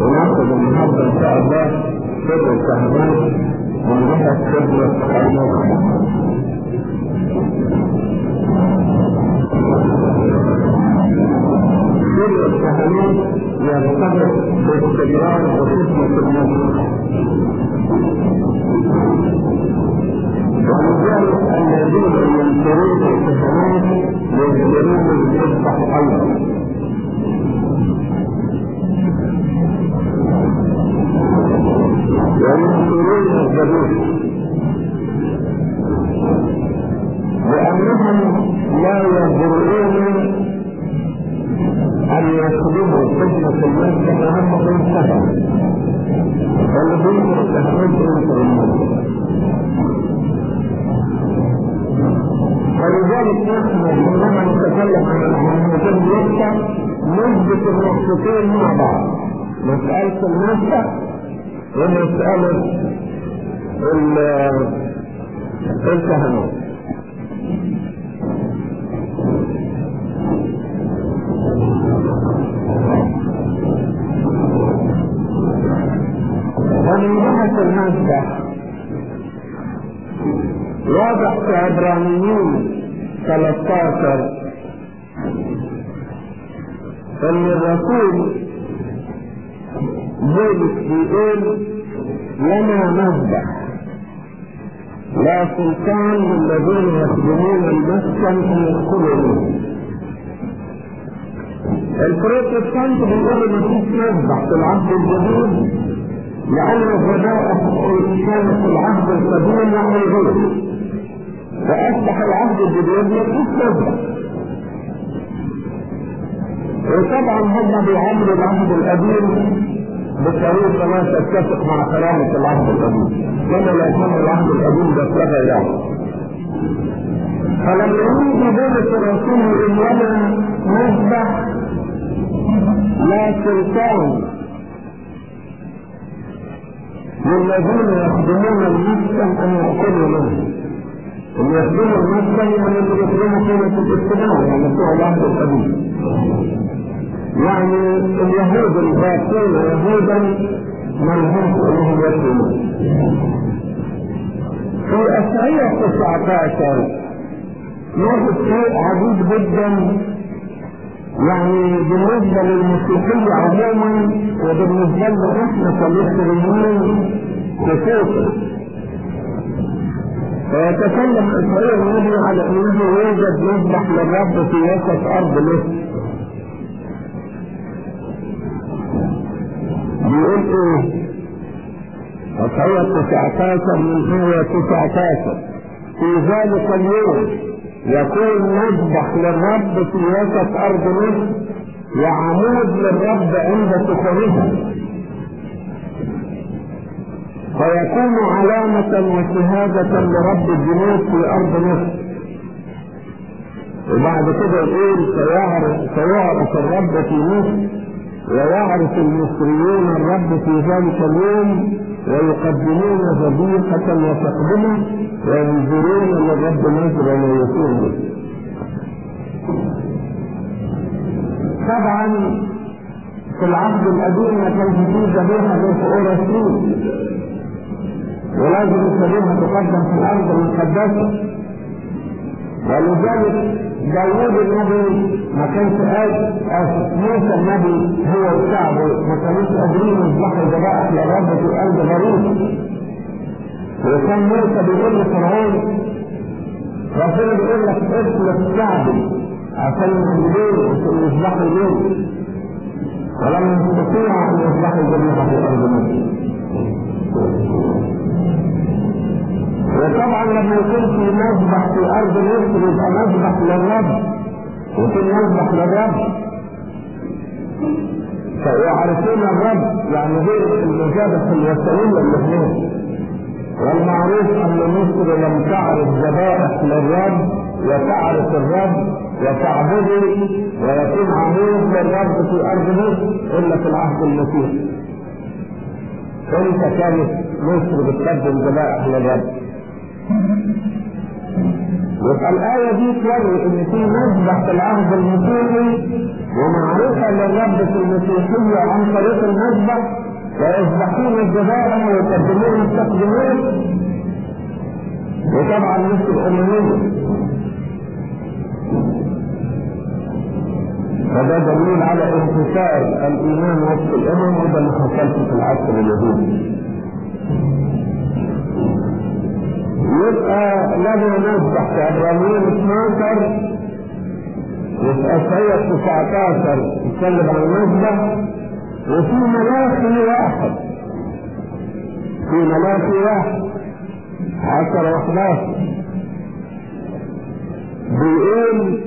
وناخذ النهارده أن شاء الله سر جهه خدمه الموت سر الكهنوت يرتبط باستمرار وخدمه الموت ولذلك الذين ينكرون الكهنوت ينكرون الفتح أيضا. وينكرون الذبيح لأنهم لا يجرؤون أن يخدموا خدمة الناس كما هم انتهوا والذين يستحقون ينكر الناس ولذلك نحن حينما نتكلم عن المهمتين نثبت النقطتين مع بعض. مسألة المسح ومسألة الكهنوت ومن جهة المسح واضح في عبرانيين 13 أن الرسول بولس بيقول لنا مذبح لا سلطان للذين يخدمون المسكن ان يدخلوا البروتستانت بيقولوا ما فيش مذبح في العهد الجديد لأن الذبائح كانت في العهد القديم وموجودة فأصبح العهد الجديد ما فيش مذبح وطبعا هم بيعاملوا العهد القديم بطريقة لا تتفق مع كلامة العهد القديم. كما لا يكون العهد القديم ده اتلغى يعني فلما يجي بولس الرسول يقول لنا مذبح لا سلطان للذين يخدمون المسكن أن يأكلوا منه. اللي يخدموا المسكن يعني اللي يخدموا قيمة الاجتماع يعني بتوع العهد القديم. يعني اليهود الباقين يهودا منهوش انهم يكونون في اشعياء 19 نجد شيء عجيب جدا يعني بالنسبة للموسيقيه عموما وبالنسبة لنا إحنا كمصريين خصوصا فيتكلم اشعياء النبي على أنه يوجد مذبح للرب في وسط أرض مصر. بيقول إيه أصحية 19 من آية 19 في ذلك اليوم يكون مذبح للرب في وسط أرض مصر وعمود للرب عند سفرها فيكون علامة وشهادة لرب الجنود في أرض مصر وبعد كده يقول سيعرف الرب في مصر ويعرف المصريون الرب في ذلك اليوم ويقدمون ذبيحة وتقدمة وينظرون للرب نظرا به. طبعا في العهد القديم ما كانش فيه ذبيحة غير في أورشليم ولازم الذبيحة تقدم في الأرض المقدسة ولذلك داوود النبي ما كانش قال موسى النبي هو وشعبه ما كانوش قادرين ذبائح للرب في أرض غريب. وكان موسى بيقول لفرعون ربنا بيقول لك اطلق شعبي عشان عشان يذبحوا ليه ولم يستطيعوا أن يذبحوا ذبيحه في أرض وطبعا لما يكون في مذبح في ارض مصر يبقى مذبح للرب وفي مذبح للرب. فيعرفون الرب يعني دي المذابح الوثنيه اللي هناك والمعروف أن مصر لم تعرف ذبائح للرب وتعرف الرب وتعبده ويكون عمود للرب في ارض مصر إلا في العهد المسيحي إمتى كانت مصر بتقدم ذبائح للرب؟ يبقى الآية دي توري إن في مذبح في العهد المسيحي وما للرب في المسيحية عن طريق المذبح ويذبحون الذبائح ويقدمون التقديمات وطبعا مش الأممية. فده دليل على انتشار الإيمان وسط الأمم وده اللي حصلش في العصر اليهودي. يبقى لنا نذبح في عبرانيين 12 وفي أشعية 19 يتكلم عن المذبح. وفي ملاخي واحد. في ملاخي واحد. عشر وحداشر. بيقول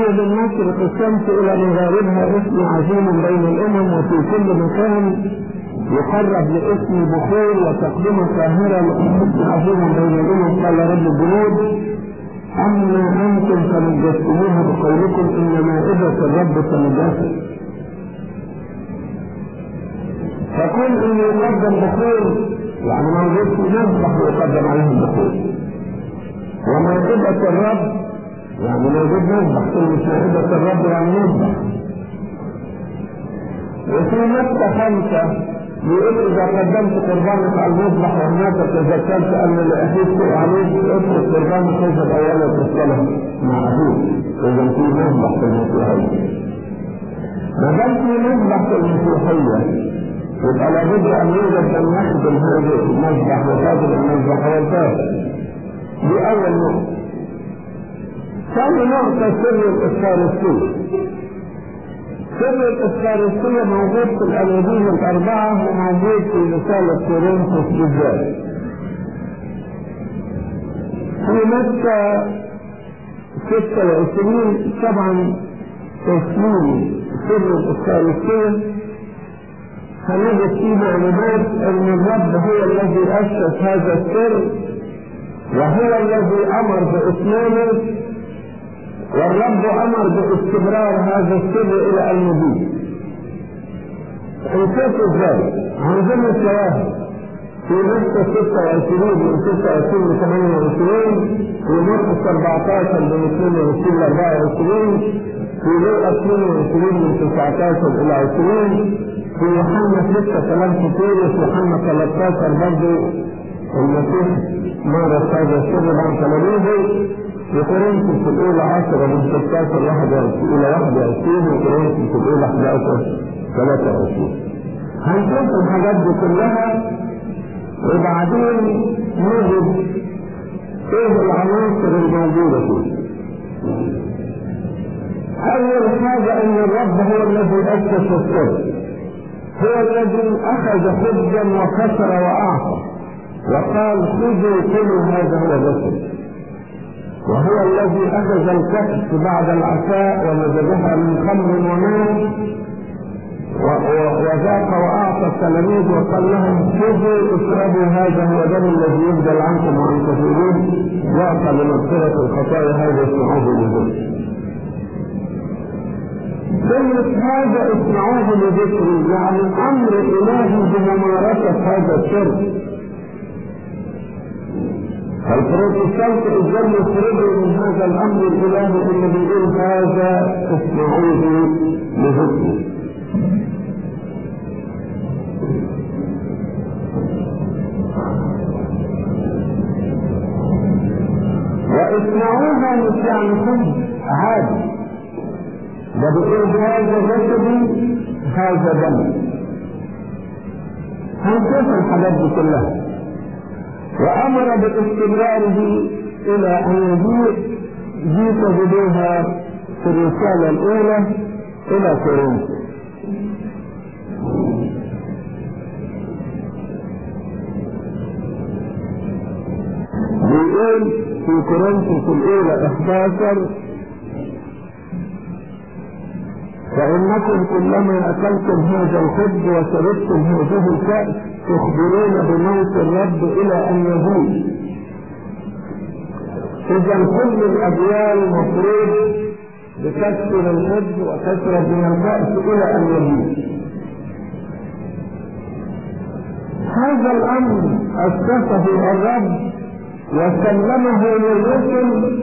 لأنه من مشرق الشمس إلى مغاربها اسم عظيم بين الأمم وفي كل مكان يقرب لاسم بخور وتقدمة طاهرة لاسم عظيم بين الأمم قال رب الجنود. أما أنتم فنجستموها بقولكم إن مائدة الرب تنجست فكل إن يقدم بخور يعني موجود في مذبح ويقدم عليه البخور ومائدة الرب يعني موجود مذبح كلمة مائدة الرب يعني مذبح وفي متى خمسة يقول إذا قدمت قربانك على المذبح وهناك تذكرت أن لأخيك سوء عليك اترك قربانك اذهب أولا تصطلح مع أخيك إذا في مذبح في المسيحية. ما دام في مذبح في المسيحية. يبقى لابد أن يوجد يخدم هذا المذبح وقادر المذبح والكافر دي أول نقطة. ثاني نقطة سر الإفكارستية سر الإفكارستية موجود في الأناجيل الأربعة وموجود في رسالة كورنثوس بالذات. في متى 26 طبعا تسليم سر الإفكارستية هنجد فيه معلومات أن الرب هو الذي أسس هذا السر وهو الذي أمر بإتمامه والرب أمر باستمرار هذا السر إلى المضي نشوف إزاي عندنا شواهد في مكة 26 من 26 ل 28 في مرقس 14 من 22 ل 24 في لوقا 22 من 19 إلى 20 في يوحنا 6 كلام كتير وفي يوحنا 13 برضه المسيح مارس هذا السر مع تلاميذه. وكورنثوس الأولى 10 من 16 21 إلى 21 وكورنثوس الأولى 11 23 هنشوف الحاجات دي كلها وبعدين نجد إيه العناصر الموجودة فيه. أول حاجة أن الرب هو الذي أسس السر هو الذي أخذ خبزا وكسر وأعطى. وقال خذوا كل هذا هو جسد وهو الذي أخذ الكأس بعد العشاء ومزجها من خمر وماء وذاق وأعطى التلاميذ وقال لهم خذوا اشربوا هذا هو دم الذي يبدل عنكم وعن كثيرين يعطى لمغفرة الخطايا هذا اسمعوه لذكر كلمة هذا اسمعوه لذكري يعني أمر إلهي بممارسة هذا الشرك. فالبروتستانت الجنة يخرجوا من هذا الأمر الالهي اللي بيقول هذا اسمعوه لذكري واسمعوها مش عادي ده بيقول هذا جسدي هذا دمي هنشوف الحاجات دي كلها وأمر باستمراره إلى أن يجيء دي تجدوها في الرسالة الأولى إلى كورنثوس بيقول في كورنثوس الأولى 11 فإنكم كلما أكلتم هذا الخبز وشربتم هذه الكأس تخبرون بموت الرب إلى أن يموت. إذا كل الأديان مفروض بتكسر الخبز وتشرب من الكأس إلى أن يموت. هذا الأمر أسسه الرب وسلمه للرسل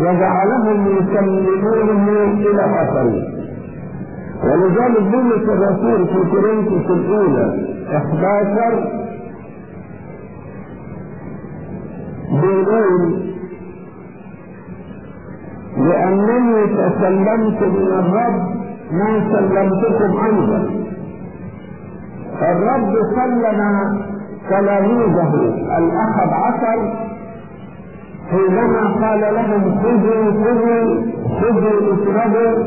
وجعلهم يسلمونه إلى آخرين ولذلك بولس الرسول في كورنثوس الأولى 11 بيقول لأنني تسلمت من الرب ما سلمتكم أيضا الرب سلم تلاميذه الأخذ عشر حينما قال لهم خذوا خذوا خذوا اشربوا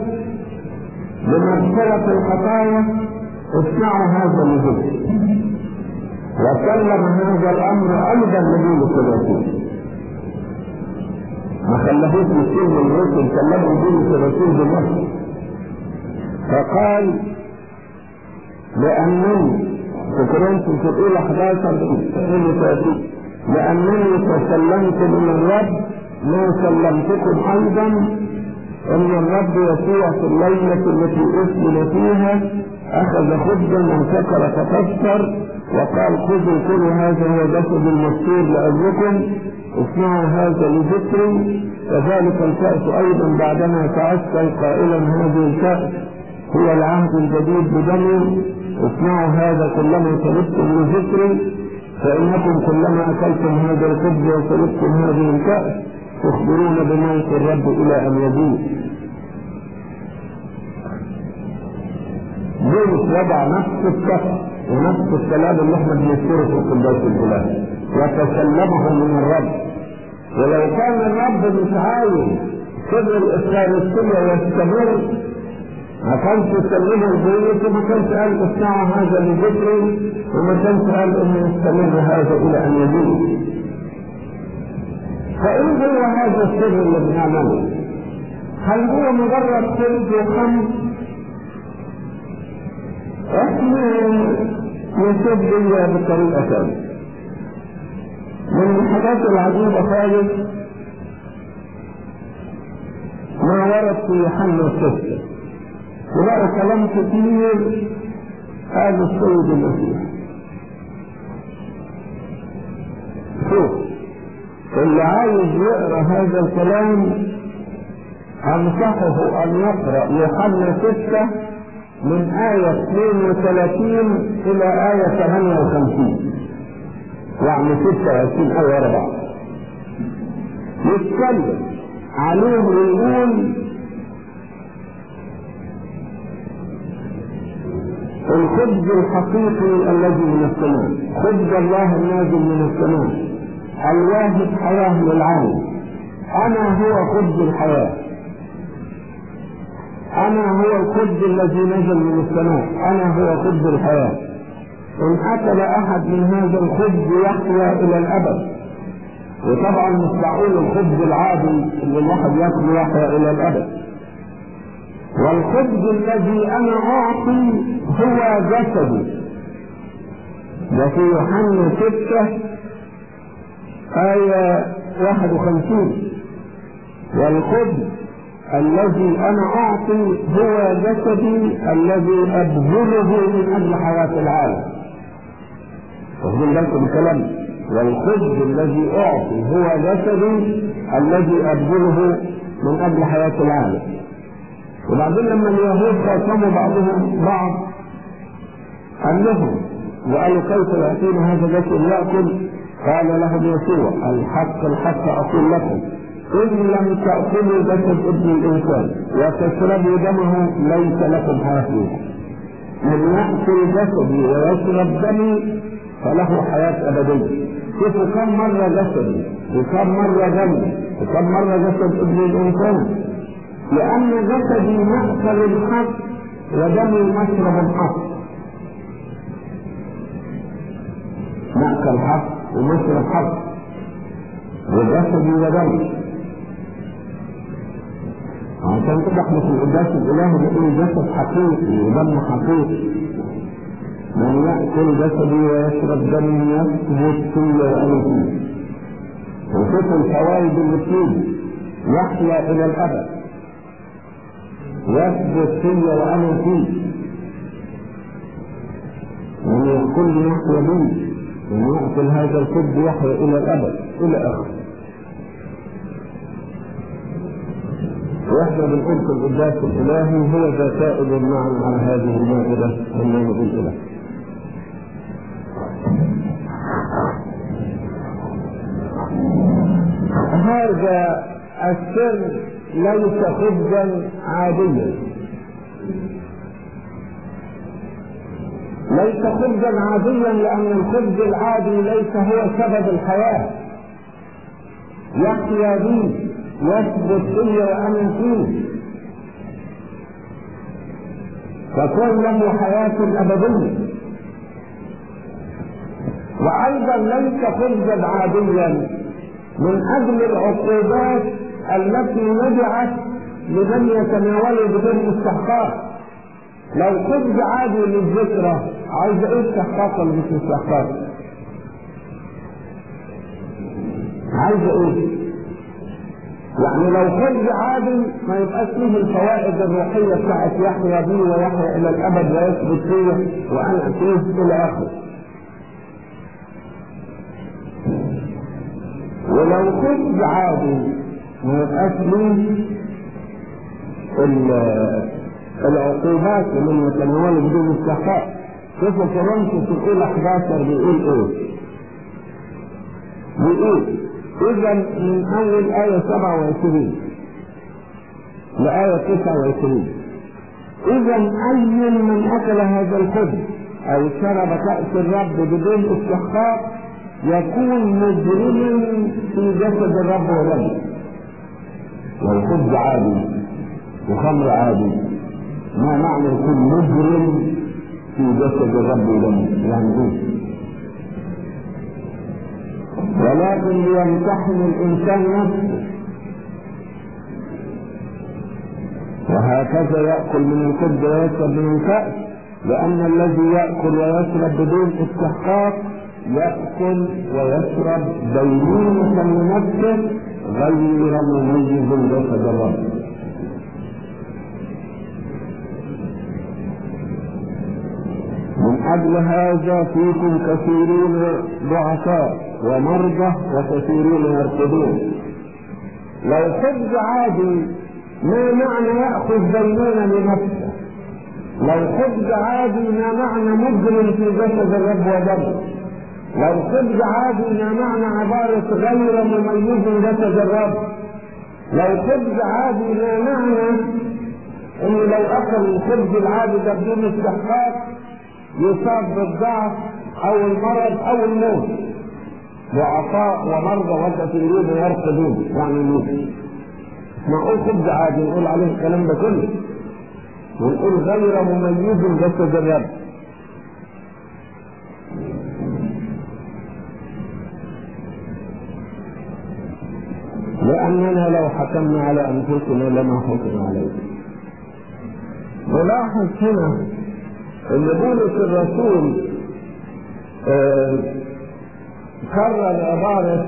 بمغفرة الخطايا اصنعوا هذا لذكر وسلم هذا الأمر أيضا لبولس الرسول ما خلفوش من الرسل كلموا بولس الرسول بنفسه فقال لأنني في كورنثوس الاولى 11 32 لأنني تسلمت من الرب ما سلمتكم أيضا إن الرب يسوع في الليلة التي أسلم فيها أخذ خبزا وشكر فكسر وقال خذوا كل هذا هو جسد المذكور لاجلكم اصنعوا هذا لذكري. كذلك الكأس أيضا بعدما تعسل قائلا هذه الكأس هو العهد الجديد بدمي. اصنعوا هذا كلما شربتم لذكري فإنكم كلما أكلتم هذا الخبز وشربتم هذه الكأس تخبرون بموت الرب إلى أن يجيء بولس وضع نفس الكفر ونفس الكلام اللي إحنا بنذكره في القداس الإلهي وتسلمه من الرب. ولو كان الرب مش عايز سر الإفخارستية يستمر ما كانش يسلمه البيت وما كانش قال اصنعوا هذا لذكري وما كانش قال انه يستمر هذا إلى أن يجيء فايه هو هذا السر اللي بنعمله؟ هل هو مجرد خبز وخمر؟ إحنا نشوف دي بطريقة ثانية من الحاجات العجيبة خالص ما ورد في يوحنا الستة ولقوا كلام كتير هذا السيد المسيح شوف اللي عايز يقرأ هذا الكلام أنصحه أن يقرأ يوحنا ستة من آية 32 إلى آية 58 يعني 26 آية ورا بعض يتكلم عليهم ويقول الخبز الحقيقي الذي من السماء خبز الله النازل من السماء. الواهب حياة للعالم أنا هو خبز الحياة. أنا هو الخبز الذي نزل من السماء. أنا هو خبز الحياة. إن أكل أحد من هذا الخبز يحيا إلى الأبد. وطبعا مش معقول الخبز العادي اللي الواحد ياكله يحيا إلى الأبد. والخبز الذي أنا أعطي هو جسدي. ده في يوحنا ستة آية 51 والخبز الذي أنا أعطي هو جسدي الذي أبذله من أجل حياة العالم. واخدين بالكم الكلام؟ والخبز الذي أعطي هو جسدي الذي أبذله من أجل حياة العالم. وبعدين لما اليهود خاصموا بعضهم بعض لهم وقالوا كيف يأتينا هذا الجسد؟ يأكل قال لهم يسوع الحق الحق أقول لكم إن لم تأكلوا جسد ابن الإنسان وتشربوا دمه ليس لكم حياة من يأكل جسدي ويشرب دمي فله حياة أبدية. شوفوا كم مرة جسدي؟ وكم مرة دمي؟ وكم مرة جسد ابن الإنسان؟ لأن جسدي مأكل الحق ودمي مشرب الحق. مأكل حق ومشرب حق وجسدي ودمي عشان كده إحنا في القداس الالهي بنقول جسد حقيقي ودم حقيقي. من يأكل جسدي ويشرب دمي يثبت في وأنا فيه وشوف الفوائد اللي فيه يحيا إلى الأبد؟ يثبت في وأنا فيه. من يقول يحيى بي يأكل هذا الخبز يحيا إلى الأبد إلى آخره وإحنا بنقول في القداس الإلهي هو ذا سائد معنا على هذه المائده المائده الاله. هذا السر ليس خبزا عاديا ليس خبزا عاديا لأن الخبز العادي ليس هو سبب الحياة. يحيا به يثبت فيه وأنا فيه. تكون له حياة أبدية. وأيضا ليس خبزا عاديا من أجل العقوبات التي وضعت لمن يتناوله بدون استحقاق. لو خبز عادي للذكرى عايز إيه استحقاق ولا مش استحقاق؟ عايز إيه؟ يعني لو خرج عادي ما يبقاش فيه الفوائد الروحية بتاعت يحيى بي ويحيى إلى الأبد ويثبت فيه وأنا فيه إلى آخره. ولو خرج عادي ما يبقاش فيه العقوبات من يتناول بدون استحقاق. شوفوا كورنثوس الأولى 11 بيقول إيه؟ بيقول إذا من أول آية 27 لآية 29 إذا أي من أكل هذا الخبز أو شرب كأس الرب بدون استحقاق يكون مجرما في جسد الرب ودمه والخبز عادي وخمر عادي ما معنى يكون مجرم في جسد الرب ودمه يعني إيه؟ ولكن ليمتحن الإنسان نفسه. وهكذا يأكل من الخبز ويشرب من الكاس لأن الذي يأكل ويشرب بدون استحقاق يأكل ويشرب دينونة لنفسه غير مميز جسد الرب. أجل هذا فيكم كثيرون ضعفاء ومرضى وكثيرون يرقدون لو خبز عادي ما معنى يأخذ دينونة لنفسه لو خبز عادي ما معنى مجرم في جسد الرب ودمه. لو خبز عادي ما معنى عبارة غير مميز جسد الرب. لو خبز عادي ما معنى إنه لو أكل الخبز العادي ده بدون استحقاق يصاب بالضعف أو المرض أو الموت. ضعفاء ومرضى وكثيرون يرقدون يعني الموت معقول خبز عادي نقول عليه الكلام ده كله. ونقول غير مميز الرب لأننا لو حكمنا على أنفسنا لما حكم علينا. نلاحظ هنا إن بولس الرسول آه كرر عبارة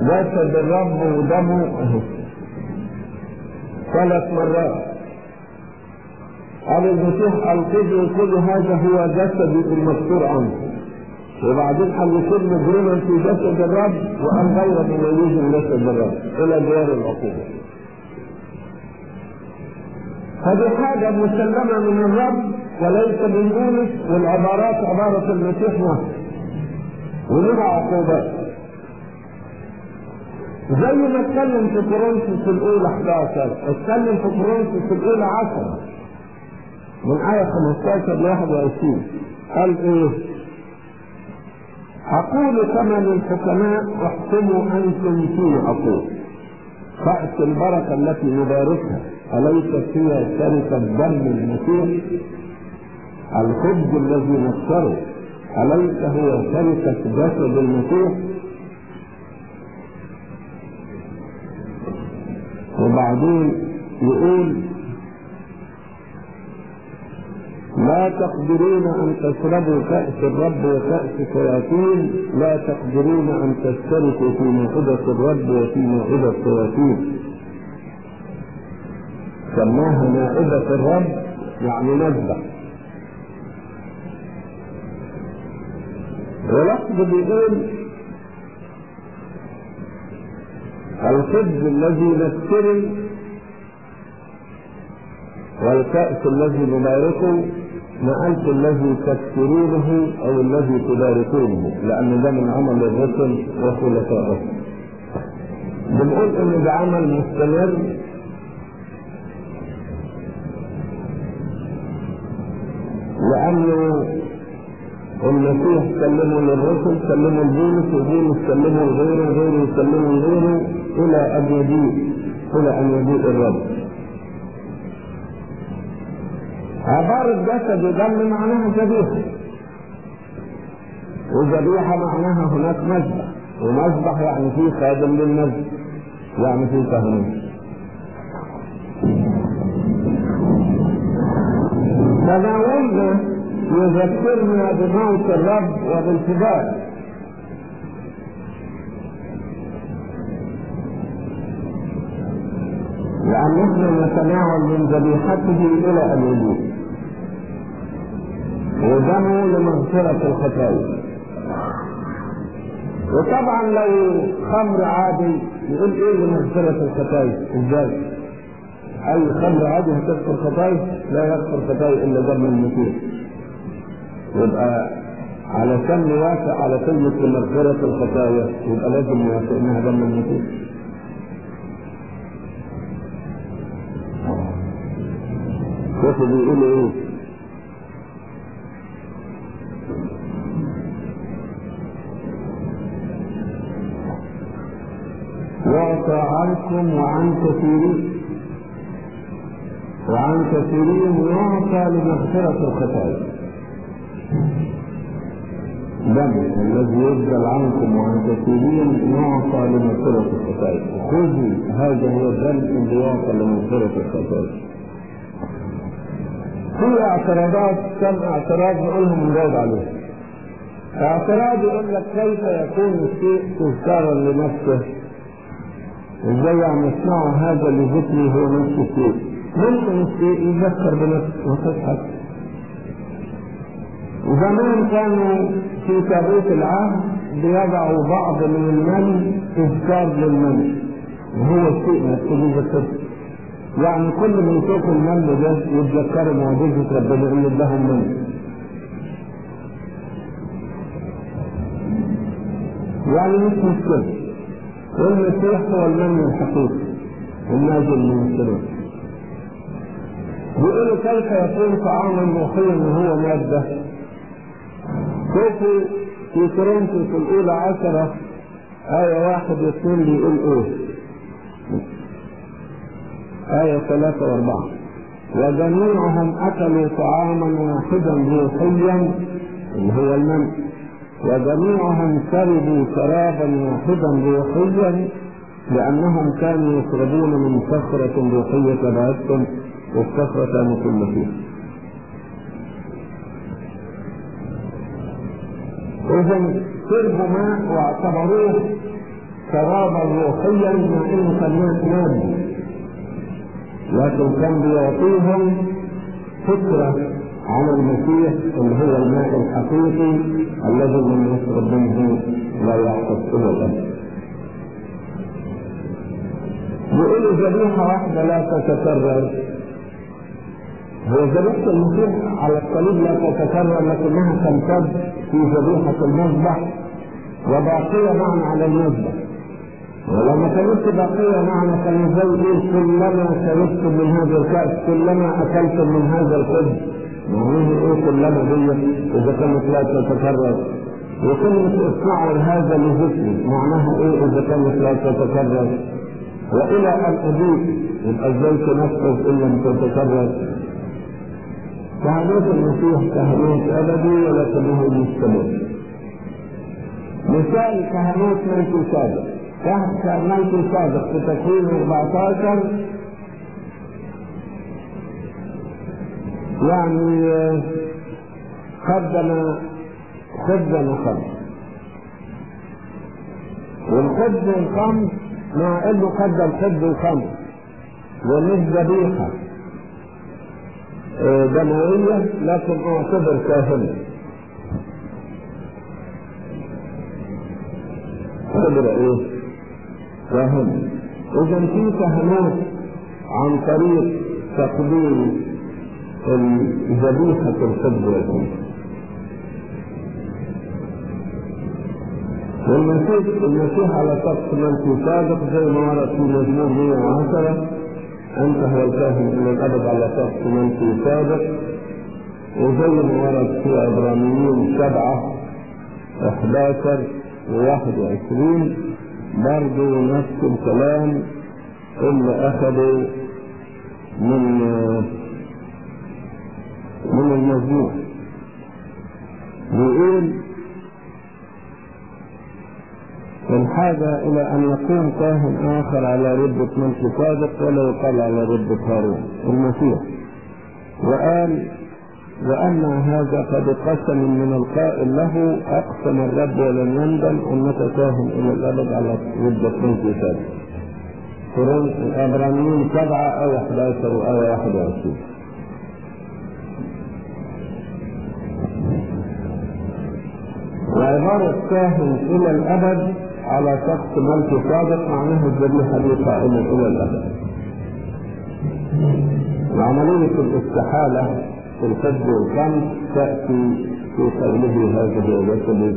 جسد الرب ودمه. ثلاث مرات. قال المسيح القدر كل هذا هو جسدي المذكور عنه. وبعدين يكون مجرما في جسد الرب وأن غير مميز جسد الرب إلى ديار العقوبة. هذه حاجة مسلمة من الرب وليس من بولس والعبارات عبارة المسيح نفسه ولها عقوبات زي ما اتكلم في كورنثوس الأولى 11 اتكلم في كورنثوس الأولى 10 من آية 15 ل 21 قال إيه؟ أقول كما للحكماء احكموا أنتم فيه أقول رأس البركة التي نباركها. أليست هي شركة دم المسيح؟ الخبز الذي نشره أليس هو شركة جسد المسيح؟ وبعدين يقول لا تقدرون أن تشربوا كأس الرب وكأس الشياطين لا تقدرون أن تشتركوا في موعدة الرب وفي موعدة الشياطين. سماها مائدة الرب يعني نذبح ولفظ بيقول الخبز الذي نشتري والكأس الذي نباركه ما قالش الذي تكسرونه أو الذي تباركونه لأن ده من عمل الرسل وخلفائهم بنقول إن ده عمل مستمر لأنه المسيح سلمه للرسل سلمه لبولس وبولس سلمه لغيره وغيره يسلمه لغيره إلى ان يجيء إلى ان يجيء الرب. عبارة جسد ودم معناها ذبيحة. وذبيحة معناها هناك مذبح ومذبح يعني فيه خادم للمذبح يعني فيه كهنوت تناولنا يذكرنا بموت الرب وبالفداء. لأن إحنا نتناول من ذبيحته إلى أن يجيب ودمه لمغفرة الخطايا. وطبعا لو خمر عادي يقول إيه لمغفرة الخطايا؟ إزاي؟ أي خمر عادي هتغفر خطايا لا يغفر خطايا إلا دم المسيح. يبقى علشان نوافق على كلمة مغفرة الخطايا؟ يبقى لازم نوافق إنها دم المسيح. شوفوا بيقولوا إيه؟ يعطى عنكم وعن كثيرين وعن كثيرين يعطى لمغفرة الخطايا. دم الذي يبذل عنكم وعن كثيرين يعطى لمغفرة الخطايا. خذوا هذا هو الدم اللي يعطى لمغفرة الخطايا. في اعتراضات كم اعتراض نقولهم نجاوب عليهم اعتراض يقول لك كيف يكون الشيء تذكارا لنفسه؟ إزاي عم يسمعوا هذا لذكري هو نفس الشيء ممكن يذكر بنفسه وتضحك زمان كانوا في تابوت العهد بيضعوا بعض من المن تذكار للمن. وهو الشيء مكتوب يذكره يعني كل من يشوف المن ده يتذكروا معجزة ربنا اللي اداهم من. يعني مش مشكلة. والمسيح هو المن الحقيقي. النازل من السماء بيقولوا كيف يكون طعاما روحيا وهو مادة؟ شوفوا في كورنثوس الأولى عشرة آية واحد واثنين بيقول إيه؟ آية ثلاثة وأربعة. وجميعهم أكلوا طعاما واحدا روحيا اللي هو المن. وجميعهم شربوا شرابا واحدا روحيا لأنهم كانوا يشربون من صخرة روحية تبعتهم والصخرة كانت المسيح إذا شربوا ماء واعتبروه شرابا روحيا مع انه كان لكن كان بيعطيهم فكرة عن المسيح اللي هو الماء الحقيقي الذي من يشرب منه لا يحدث أبدا. يقولوا ذبيحة واحدة لا تتكرر. ذبيحة المسيح على الصليب لا تتكرر لكنها تمتد في ذبيحة المذبح وباقية معا على المذبح ولما كانت باقية معنا كان إيه؟ كلما شربتم من هذا الكأس كلما أكلتم من هذا الخبز. معناه إيه كلما دي إذا كانت لا تتكرر. وكلمة اصنعوا هذا لذكري معناها إيه؟ إذا كانت لا تتكرر. وإلى أن أجيب يبقى إزاي تنفذ إن لم تتكرر. كهنوت المسيح كهنوت أبدي ولكنه مستمر. مثال كهنوت ملك سابق. كهنوت سابق في تكوين 14 يعني قدم خبزا وخمس والخبز والخمس مع انه قدم خبز وخمس ومش دموية لكن أعتبر كاهنا يعتبر إيه؟ كاهن. اذا في كهنات عن طريق تقديم ذبيحة الخبز والمسيح المسيح على شخص من سابق زي ما ورد في مزمور 110 أنت هو الكاهن إلى الابد على شخص من سابق وزي ما ورد في عبرانيين سبعة 11 و21 برضه نفس الكلام. اللي أخذوا من من المجموع بيقول الحاجة إلى أن يكون كاهن آخر على ربة ملك صادق ولا يقال على ربة هارون المسيح. وقال وأن هذا قد قسم من القائل له أقسم الرب ولن يندم أنك كاهن إلى الأبد على ربة ملك صادق قرون العبرانيين سبعة أو 11 أو 21 وعبارة كاهن إلى الأبد على شخص ملك صادق معناه الذبيحة دي قائمة إلى الأبد. وعملية الاستحالة في الفجر والخمس تأتي في قوله هذا هو جسدي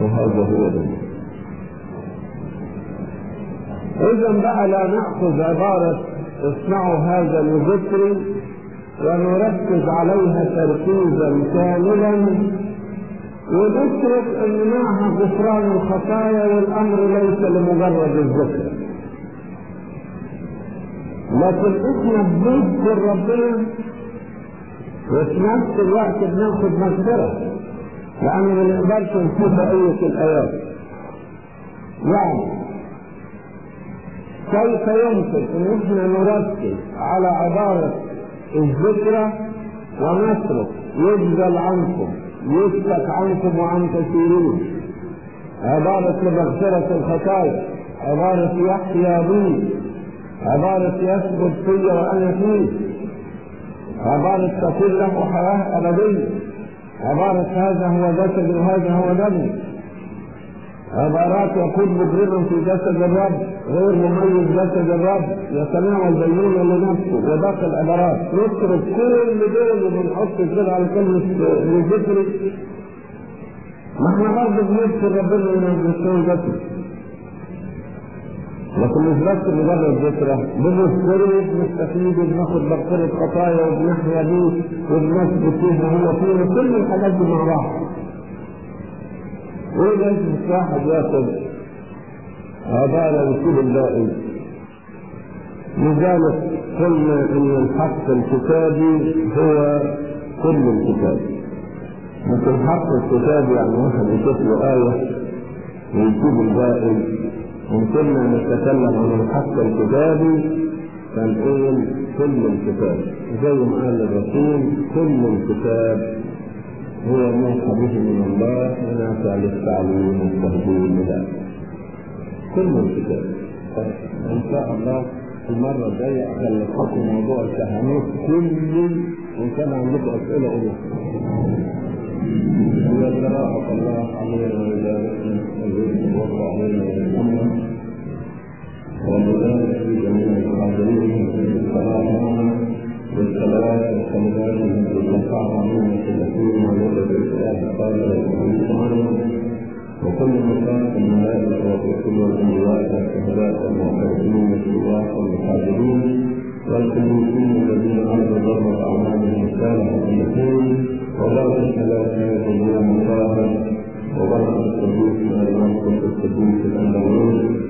وهذا هو دمي. إذا بقى لا نأخذ عبارة اصنعوا هذا لذكري ونركز عليها تركيزا كاملا ونترك أن معها غفران الخطايا والأمر ليس لمجرد الذكر. لكن إحنا بنذكر ربنا وفي نفس الوقت بناخد مغفرة لأن ما نقدرش نشوف بقيه الآيات. يعني كيف يمكن إن إحنا نركز على عبارة الذكرى ونترك يجزل عنكم؟ يسلك عنكم وعن كثيرين عبارة لمغفرة الخطايا. عبارة يحيى بي عبارة يثبت في وأنا فيه. عبارة تكون له حياة أبدية. عبارة هذا هو جسد وهذا هو دمي عبارات يكون مجرما في جسد الرب غير مميز جسد الرب. يتناول بيننا لنفسه وباقي العبارات. نترك كل دول وبنحط كده على كلمة لذكر ما إحنا برضه بنذكر ربنا من الذكر جسد لكن مش بس مجرد ذكرى بنذكره بنستفيد وبناخد مغفرة خطايا وبنحيا بيه وبنثبت فيه هو فينا كل الحاجات دي مع بعض. إيه لازم واحد ياخد عبارة ويسيب الباقي. لذلك قلنا ان الحق الكتابي هو كل الكتاب. مش الحق الكتابي يعني واحد يشوف له آية ويسيب الباقي. إن كنا نتكلم عن الحق الكتابي فنقول كل الكتاب. زي ما قال الرسول كل الكتاب. هو موحى به من الله ونافع للتعليم والتهديد له كل الكتاب إن شاء الله المرة الجاية أخلصكم موضوع الكهنوت كله وإن كان عندكم أسئلة قولوا. هي قراءة الله علينا وإلهنا ويوسف علينا ويرحمنا وبذلك في جميع الحاضرين. في الصلاة معنا والصلوات والصلوات التي منها في الأخير ولد الإسلام قال له وكل مقام الملائكة والرسل والأنبياء والشهداء والمعترفين والسواق والمحاجرين والقديسين الذين عملوا ضرب أعمالهم الصالحة المسلمين وبركة الثلاثة والجميع مطاهر وبركة القدوس من المنصب القدوس الأندلس.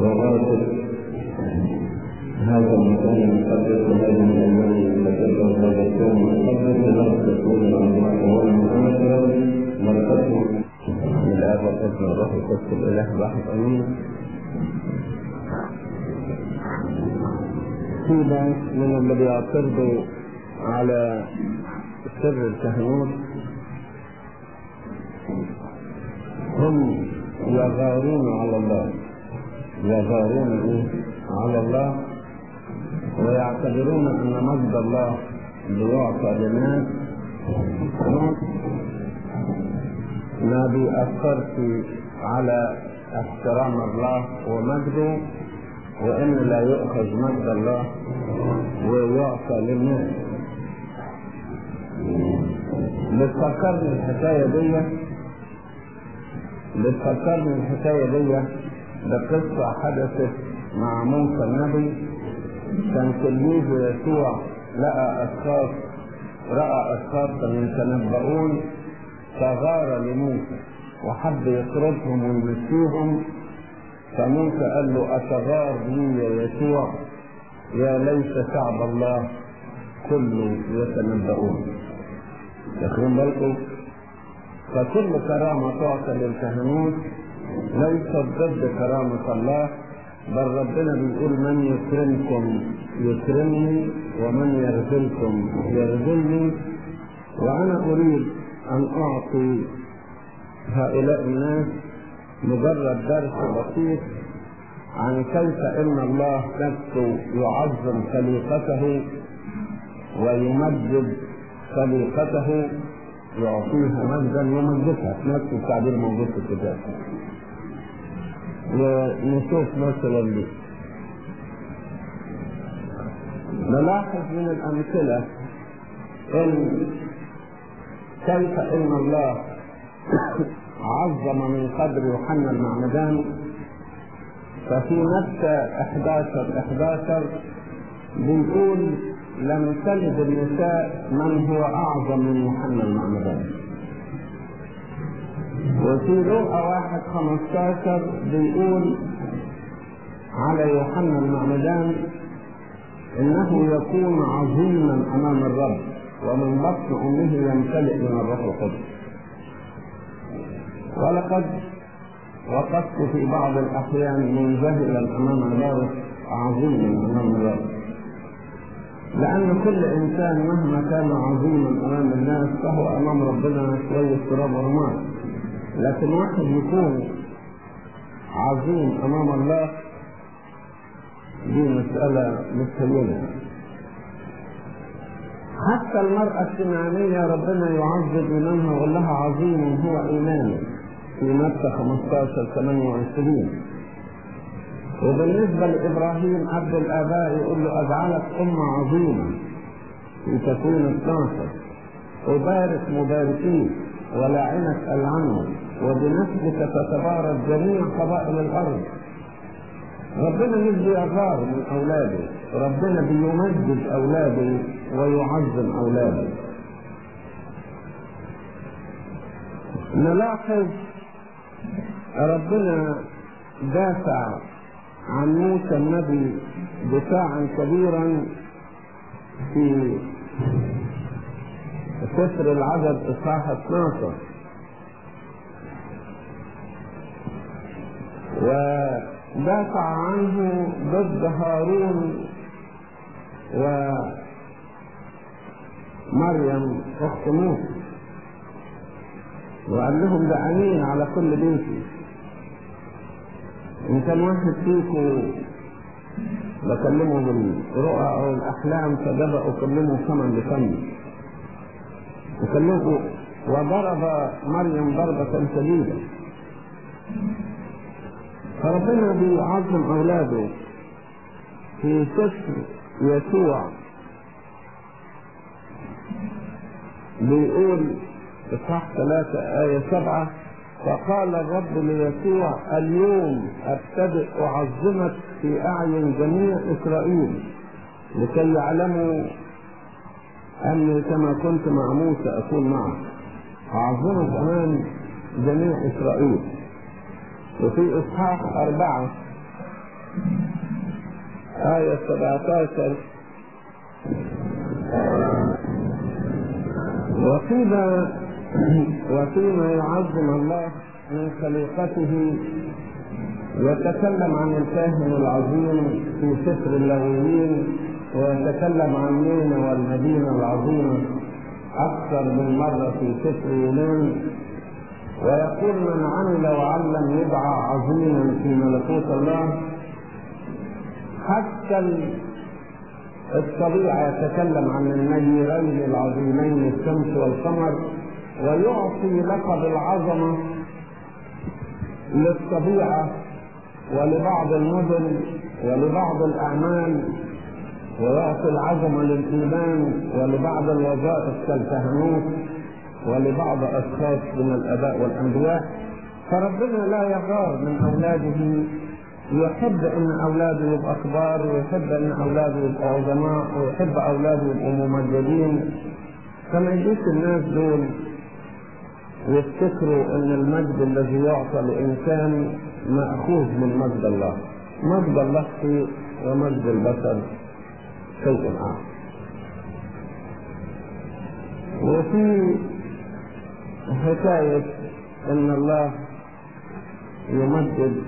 وبركة هذا المكان المقدس وهذه الأيام المقدسة وهذا الكون المقدس لنرجو تكون الأرواح والمآخرة بركته من الآب والابن والروح القدس الإله الواحد آمين. في ناس من اللي بيعترضوا على سر الكهنوت هم يغارون على الله. يغارون إيه؟ على الله. ويعتبرون أن مجد الله بيعطى لناس ما بيأثرش على احترام الله ومجده وإن لا يؤخذ مجد الله ويعطى للناس بتفكرني الحكاية دي بتفكرني الحكاية دي بقصه حدثت مع موسى النبي كان تلميذ يسوع لقى اشخاص رأى أشخاص يتنبؤون فغار لموسى وحب يطردهم ويمشيهم فموسى قال له أتغار لي يا يسوع؟ يا ليت شعب الله كله يتنبؤون. واخدين بالكم فكل كرامة تعطى للكهنوت ليست ضد كرامة الله. بل ربنا بيقول من يكرمكم يكرمني ومن يرذلكم يرذلني وأنا أريد أن أعطي هؤلاء الناس مجرد درس بسيط عن كيف إن الله نفسه يعظم خليقته ويمجد خليقته. يعطيها مجدا يمجدها. نفس التعبير موجود في الكتاب. ونشوف مثلا نلاحظ من الأمثلة إن كيف إن الله عظم من قدر يوحنا المعمدان ففي متى 11 11 بيقول لم تلد النساء من هو أعظم من يوحنا المعمدان وفي لوقا واحد 15 بيقول على يوحنا المعمدان إنه يكون عظيما أمام الرب ومن بطن أمه يمتلئ من الروح القدس. ولقد وقفت في بعض الأحيان منذهلا امام عباره عظيما أمام الرب. لأن كل إنسان مهما كان عظيما أمام الناس فهو أمام ربنا شوية تراب ورماد. لكن واحد يكون عظيم أمام الله دي مسألة مستهينة حتى المرأة الكنعانية ربنا يعذب إيمانها ويقول لها عظيم هو إيمانك في متى 15 28 وبالنسبة لإبراهيم عبد الآباء يقول له أجعلك أمة عظيمة. في تكون 12 أبارك مباركين. ولاعنك ألعنه وبنسلك تتبارك جميع قبائل الأرض. ربنا مش بيغار من أولاده ربنا بيمجد أولاده ويعظم أولاده. نلاحظ ربنا دافع عن موسى النبي دفاعا كبيرا في سفر العدد اصحاح 12 و دافع عنه ضد هارون ومريم أخت موسى وقال لهم ده أمين على كل بيتي إن كان واحد فيكم بكلمه بالرؤى أو الأحلام فبدا اكلمه فما بفم اكلمه وضرب مريم ضربة شديدة. فربنا بيعظم أولاده في سفر يسوع. بيقول اصحاح ثلاثة آية سبعة فقال الرب ليسوع اليوم ابتدئ أعظمك في أعين جميع إسرائيل لكي يعلموا اني كما كنت مع موسى أكون معك. اعظمك أمام جميع إسرائيل. وفي إصحاح أربعة آية 17 وفيما وفيما يعظم الله من خليقته يتكلم عن الكاهن العظيم في سفر اللويين ويتكلم عن مينا والمدينة العظيمة أكثر من مرة في سفر يونان. ويقول من عمل وعلم يدعى عظيما في ملكوت الله. حتى الطبيعة يتكلم عن النيرين العظيمين الشمس والقمر ويعطي لقب العظمة للطبيعة ولبعض المدن ولبعض الأعمال. ويعطي العظمة للإيمان ولبعض الوظائف كالكهنوت ولبعض أشخاص من الآباء والأنبياء. فربنا لا يغار من أولاده. يحب إن أولاده يبقى كبار ويحب إن أولاده يبقوا عظماء ويحب أولاده يبقوا ممجدين فما يجيش الناس دول يفتكروا إن المجد الذي يعطى لإنسان مأخوذ من مجد الله. مجد الله شيء ومجد البشر. شيء اخر وفي حكاية أن الله يمجد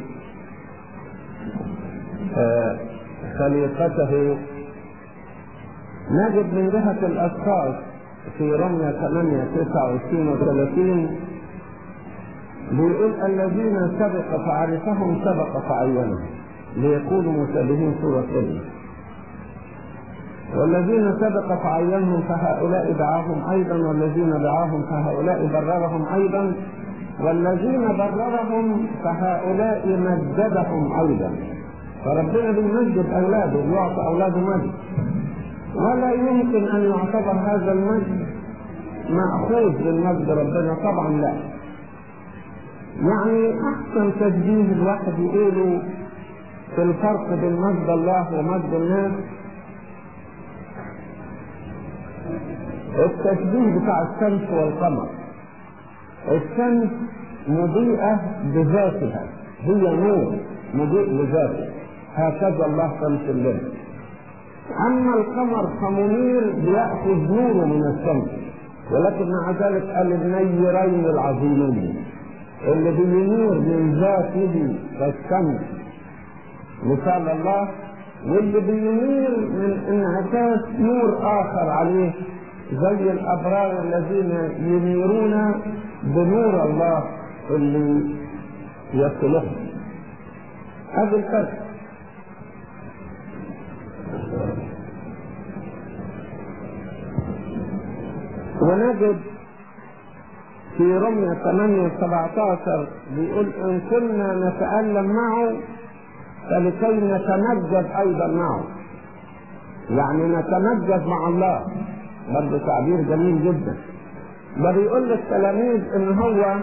خليقته. نجد من جهة الأشخاص في رمية 8 29 و 30 بيقول الذين سبق فعرفهم سبق فعينهم ليكونوا مشابهين صورة ابنه والذين سبق فعينهم فهؤلاء دعاهم أيضا والذين دعاهم فهؤلاء بررهم أيضا. والذين بررهم فهؤلاء مجدهم أيضا. فربنا بيمجد أولاده ويعطي أولاده مجد ولا يمكن أن يعتبر هذا المجد مأخوذ من مجد ربنا طبعا لا. يعني أحسن تشبيه الواحد يقوله في الفرق بين مجد الله ومجد الناس التشبيه بتاع الشمس والقمر. الشمس مضيئة بذاتها. هي نور مضيء لذاته هكذا الله شمس الليل. أما القمر فمنير بيأخذ نوره من الشمس. ولكن مع ذلك قال النيرين العظيمين اللي بينير من ذاته كالشمس مثال الله. واللي بينير من انعكاس نور آخر عليه زي الأبرار الذين ينيرون بنور الله اللي يصلهم. هذا الفرق. ونجد في رمية 8 17 بيقول إن كنا نتألم معه فلكي نتمجد أيضا معه. يعني نتمجد مع الله. برضه تعبير جميل جدا. ده بيقول للتلاميذ إن هو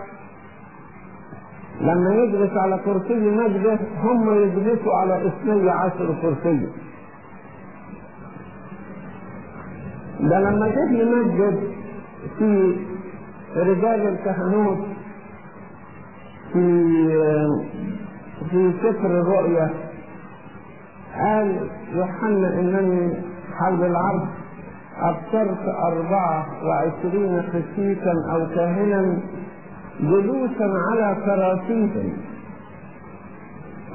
لما يجلس على كرسي مجده هم يجلسوا على اثني عشر كرسي. ده لما جه يمجد في رجال الكهنوت في في سفر الرؤيا قال يوحنا إنني حول العرض أبصرت أربعة وعشرين قسيسا أو كاهنا جلوسا على كراسيهم.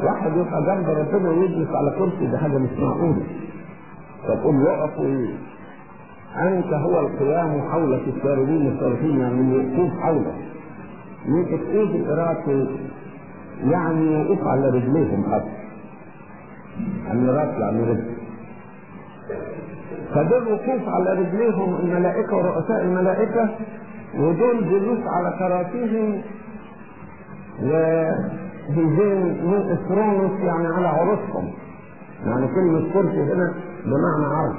واحد يبقى جنب ربنا ويجلس على كرسي ده حاجة مش معقولة. فتقول وقفوا أنت هو القيام حولك الشاربين الصالحين يعني من الوقوف حولك من إفقود الإراك يعني وقوف على رجليهم حتى. الإراك يعني رجل. فدول وقوف على رجليهم الملائكة ورؤساء الملائكة ودول جلوس على كراسيهم وهيجين من إسرونس يعني على عروسهم. يعني كلمة كرسي هنا بمعنى عرش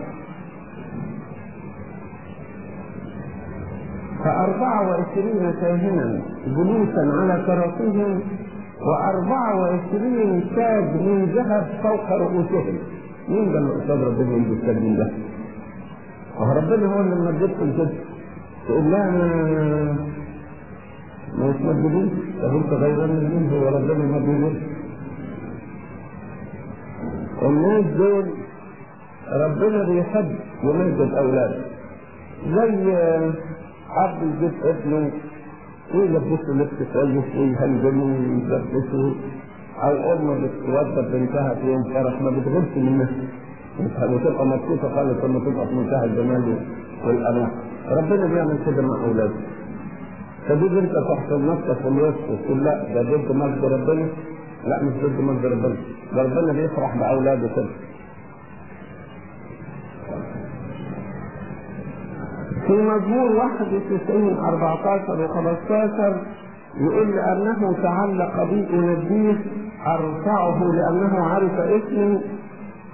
فأربعة وعشرين كاهنا جلوسا على كراسيهم وأربعة وعشرين تاج من ذهب فوق رؤوسهم. مين ده الأستاذ ربنا يجي من ده؟ ربنا هو اللي مجدكم كده تقول أنا ما يتمجدوش طب أنت غيران منهم هو ربنا ما بيقول. الناس دول ربنا بيحب يمجد أولاده زي أب يجيب ابنه. ويلبسه لبس كويس ويهندمه ويلبسه أو أم بتوضب بنتها في يوم فرح ما بتغيبش منها وتبقى مبسوطة خالص لما تبقى في منتهى الجمال والأمان. ربنا بيعمل كده مع أولاده فتيجي أنت تحصل نفسك الوسط وتقول لا ده ضد مجد ربنا. لا مش ضد مجد ربنا. ده ربنا بيفرح بأولاده كده. في مزمور 91 14 و 15 يقول لأنه تعلق بي أنجيه أرفعه لأنه عرف اسمي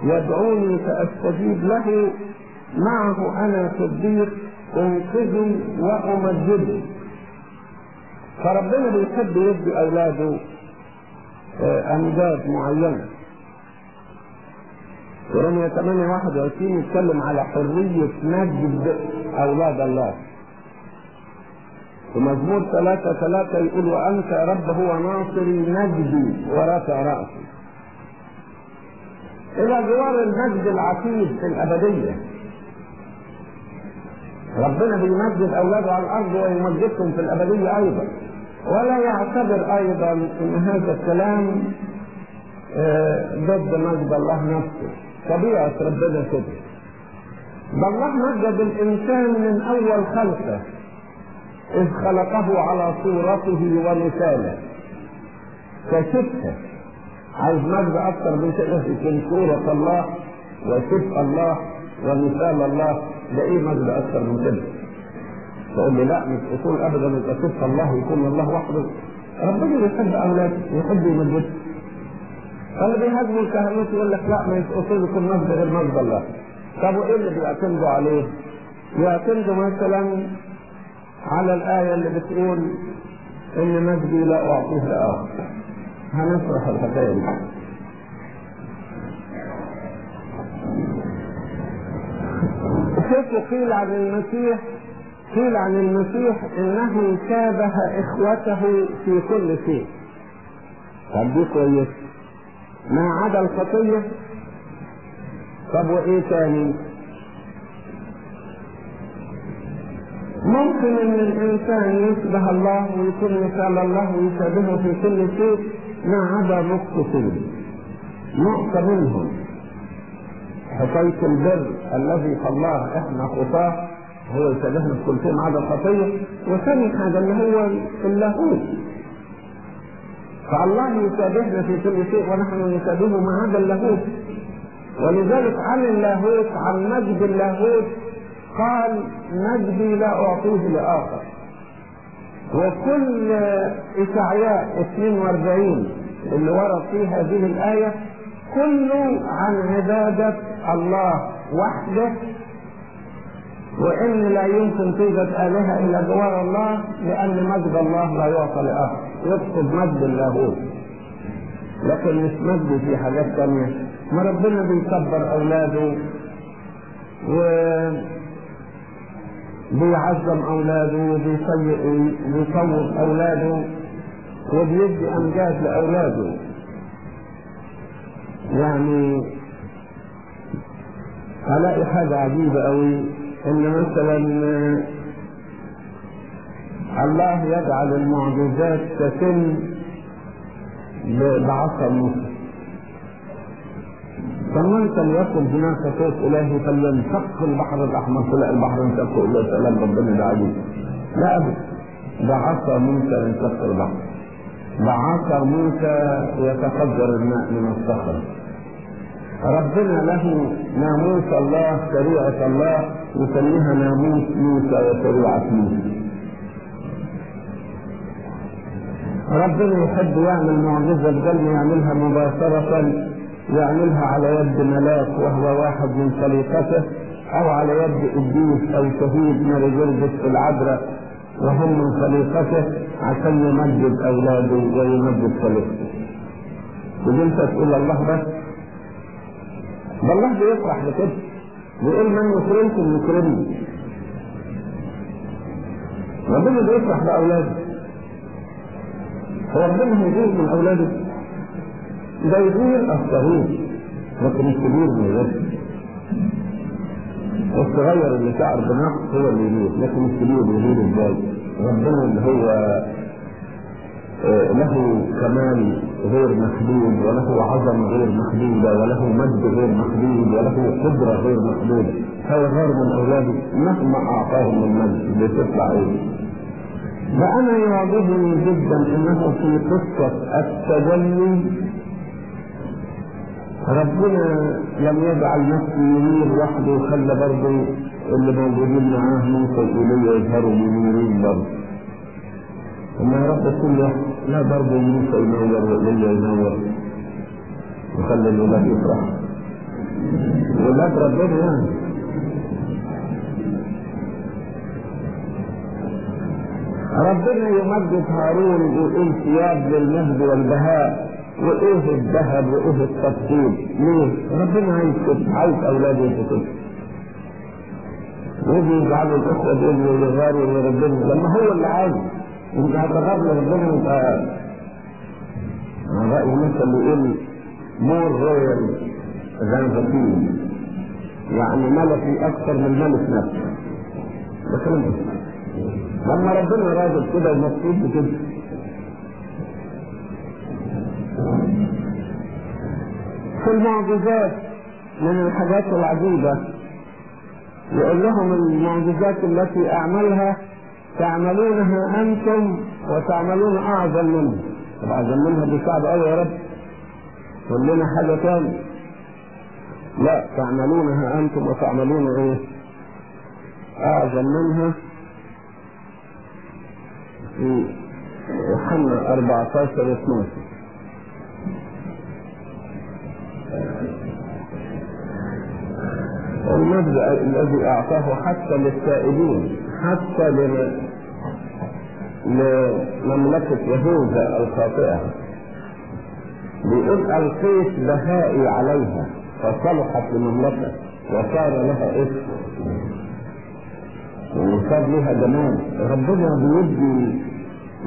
يدعوني فأستجيب له. معه أنا صديق أنقذه وأمجده فربنا بيحب يدي أولاده أمجاد معينة ورمية 8 21 يتكلم على حرية مجد أولاد الله. ومزمور ثلاثة ثلاثة يقول وأنت يا رب هو ناصري مجدي ورافع رأسي إلى جوار المجد العتيد في الأبدية. ربنا بيمجد أولاده على الأرض ويمجدهم في الأبدية أيضا. ولا يعتبر أيضا أن هذا الكلام ضد مجد الله نفسه. طبيعة ربنا كده. ده الله مجد الإنسان من أول خلقه. إذ خلقه على صورته ومثاله كشبهه عايز مجد أكثر من كده يكون صورة الله وشبه الله ومثال الله. ده إيه مجد أكثر من كده؟ تقول لي لا مش أصول أبدا يبقى شبه الله ويكون الله وحده. ربنا بيحب أولاده يحب يمجده فاللي بيهاجموا الكهنوت يقول لك لا ما يكون مجد غير مجد الله. طب وإيه اللي بيعتمدوا عليه؟ بيعتمدوا مثلا على الآية اللي بتقول إن مجدي لا أعطيه لآخر هنشرح الحكاية دي. شوفوا قيل عن المسيح قيل عن المسيح إنه شابه إخوته في كل شيء. طب دي كويس ما عدا الخطية. طب وإيه تاني؟ ممكن أن الإنسان يشبه الله ويكون مثال الله ويشابهه في كل شيء ما عدا نقطتين نقطة منهم. حكايه البر الذي خلاه إحنا خطاه هو يشبهنا في كل شيء ما عدا الخطيه وثاني حاجة اللي هو اللاهوت. فالله يشابهنا في كل شيء ونحن نشابهه ما عدا اللاهوت. ولذلك عن اللاهوت عن مجد اللاهوت قال مجدي لا أعطيه لآخر. وكل إشعياء 42 اللي ورد فيه هذه الآية كله عن عبادة الله وحده وإن لا يمكن توجد آلهة إلا جوار الله لأن مجد الله لا يعطى لآخر. يقصد مجد اللاهوت. لكن مش مجد في حاجات تانية. ما ربنا بيكبر أولاده و بيعظم أولاده وبيصوب أولاده وبيدي أمجاد لأولاده. يعني الاقي حاجة عجيبه قوي إن مثلا الله يجعل المعجزات تتم بعصا موسى فمن ليكن هناك صوت إلهي فلينشق البحر الأحمر تلاقي البحر انشق إلى سلام ربنا ده لا ابدا ده موسى ينشق البحر. ده موسى يتفجر الماء من الصخر. ربنا له ناموس الله شريعة الله يسميها ناموس موسى وشريعة موسى. ربنا يحب يعمل معجزة بدل يعملها مباشرة. يعملها على يد ملاك وهو واحد من خليقته أو على يد قديس أو شهيد من رجل العذراء وهم من خليقته عشان يمجد أولاده ويمجد خليقته ودي انت تقول الله بس ده الله بيفرح بكده. بيقول من يكرمكم يكرمني ربنا بيفرح بأولاده. هو ربنا هيجيب من أولاده. يغير الصغير لكن الكبير ما يغيرش الصغير اللي شعر بنقص هو اللي يغير لكن الكبير يغير إزاي؟ ربنا اللي هو له كمال غير محدود وله عظمة غير محدودة وله مجد غير محدود وله قدرة غير محدودة هو غير من أولاده. مهما أعطاهم من مجد بتطلع إيه؟ فأنا يعجبني جدا أنه في قصة التجلي ربنا لم يجعل نفسه يمير وحده وخلى برضه اللي موجودين معاه موسى وإيليا يظهروا منيرين برضه. يا رب كل لا برضه موسى ينور وإيليا ينور وخلي الولاد يفرح ولاد ربنا يعني. ربنا يمجد هارون ويقول ثياب للمجد والبهاء. وإيه الذهب وإيه التفصيل ليه؟ ربنا عايز كده عايز اولاده يبقوا كده يجي يجعلوا الاخوه دول يغاروا لربنا لما هو اللي عايز. أنت هتغار لربنا يبقى على راي مثل يقول more royal than يعني ملكي أكثر من الملك نفسه. ده كلام لما ربنا راجل كده ومبسوط بكده في المعجزات من الحاجات العجيبة. يقول لهم المعجزات التي أعملها تعملونها أنتم وتعملون أعظم منها أعظم منها دي صعب أوي يا رب. قول لنا حاجة تاني. لا تعملونها أنتم وتعملون إيه؟ أعظم منها. في يوحنا 14 12 المجد الذي أعطاه حتى للسائلين حتى لمملكة يهوذا الخاطئة بيقول ألقيت بهائي عليها فصلحت المملكة وصار لها اسم وصار لها جمال. ربنا بيدي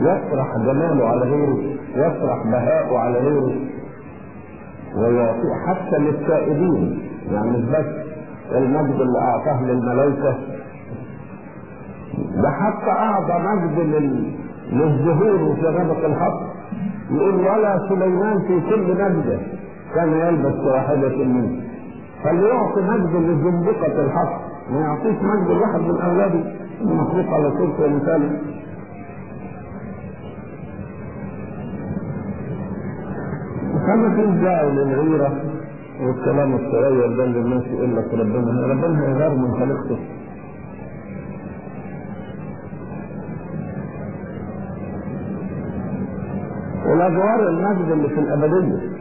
يطرح جماله على غيره يطرح بهاءه على غيره. ويعطي حتى للسائلين يعني مش بس المجد اللي أعطاه للملائكة ده حتى اعطى مجد لل... للزهور في غابة الحق. يقول ولا سليمان في كل مجده كان يلبس واحدة منه فليعطي مجد لزندقة الحق. ما يعطيش مجد لواحد من اولاده المخلوق على صورته ومثاله فما في داعي للغيرة والكلام الصغير ده اللي الناس يقول لك ربنا ربنا هيغار من خلقته والأدوار المجد اللي في الأبدية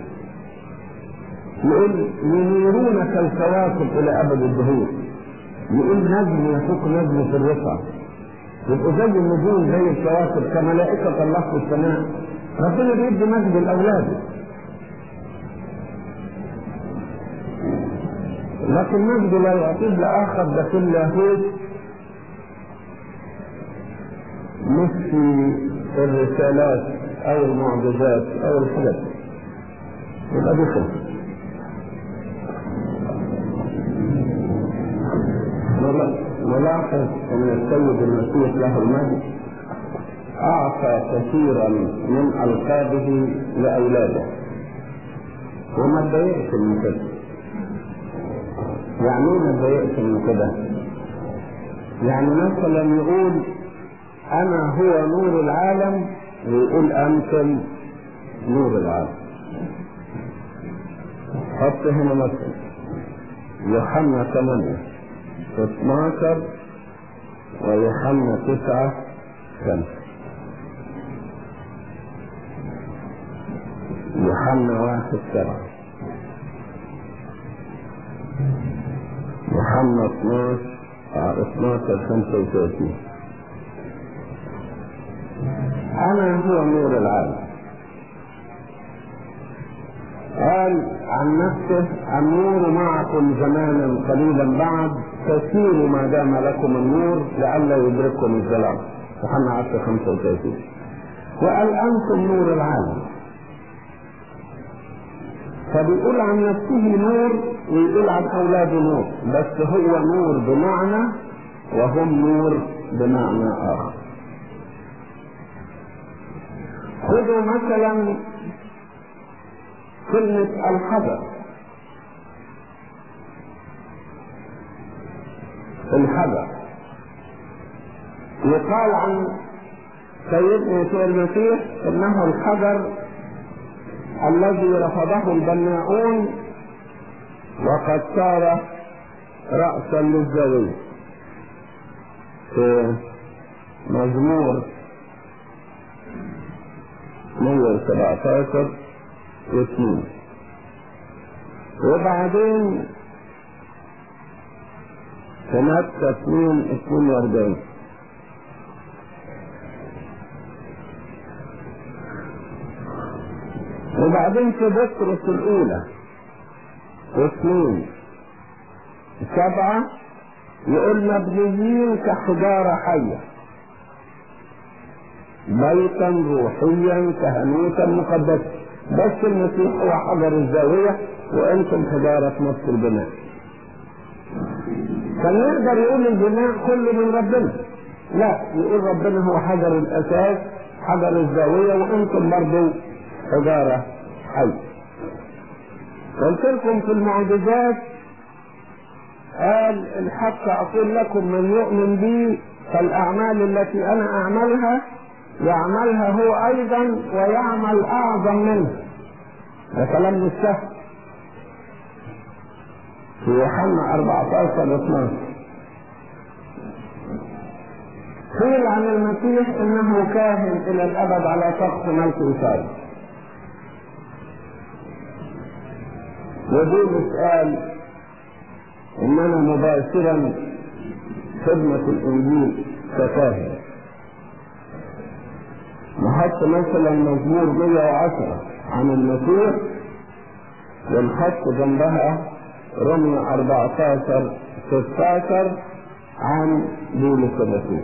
يقول ينيرون كالكواكب إلى أبد الدهور. يقول نجم يفوق نجم في الرفعه يبقوا زي النجوم زي الكواكب كملائكة الله في السماء. ربنا بيدي مجد لاولاده لكن مجد لا يعطيه لآخر ده في اللاهوت مش في الرسالات أو المعجزات أو الحاجات. يبقى دي خلص نلاحظ ان السيد المسيح له المجد. أعطى كثيرا من ألقابه لأولاده. وما من كده يعني إيه ما من كده؟ يعني مثلا يقول أنا هو نور العالم ويقول أنتم نور العالم. حط هنا مثلا. يوحنا 8 12 ويوحنا 9 5 يوحنا 1 7 يوحنا 12 12 35 أنا هو نور العالم. قال عن نفسه النور معكم زمانا قليلا بعد تسيروا ما دام لكم النور لئلا يدرككم الظلام. يوحنا 10 35 وقال أنتم نور العالم. فبيقول عن نفسه نور ويقول عن أولاده نور. بس هو نور بمعنى وهم نور بمعنى آخر. خذوا مثلا كلمة الحجر. الحجر. يقال عن سيدنا يسوع المسيح إنه الحجر الذي رفضه البناؤون وقد صار رأسا للزاوية في مزمور 117 واثنين وبعدين سنة 2 42 وبعدين في بطرس الأولى. واثنين سبعة. يقول مبنيين كحجارة حية. بيتا روحيا كهنوتا مقدسا بس المسيح هو حجر الزاوية وأنتم حجارة نص البناء. كان يقدر يقول البناء كله من ربنا. لا يقول ربنا هو حجر الأساس حجر الزاوية وأنتم برضه حجارة حية قلت لكم في المعجزات. قال الحق أقول لكم من يؤمن بي فالأعمال التي أنا أعملها يعملها هو أيضا ويعمل أعظم منه. ده كلام مش سهل في يوحنا 14 12 قيل عن المسيح إنه كاهن إلى الأبد على سقف ملك اسرائيل وبولس قال اننا مباشرا خدمة الإنجيل ككاهن. نحط مثلا مزمور 110 عن المسيح ونحط جنبها رمي 14 16 عن بولس الرسول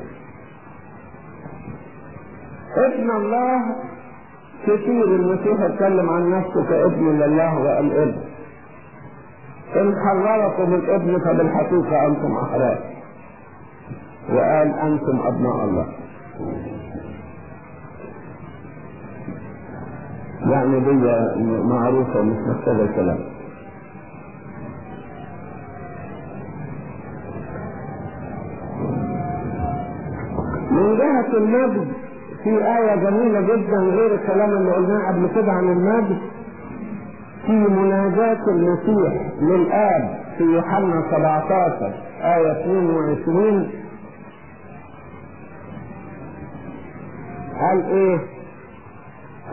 ابن الله كثير المسيح اتكلم عن نفسه كابن لله وقال ابن إن حرركم الابن فبالحقيقه أنتم أحرار. وقال أنتم أبناء الله. يعني دي معروفة مش محتاجة كلام من جهة المجد في آية جميلة جدا غير الكلام اللي قلناه قبل كده عن المجد في مناجاة المسيح للآب في يوحنا 17 آية 22 قال إيه؟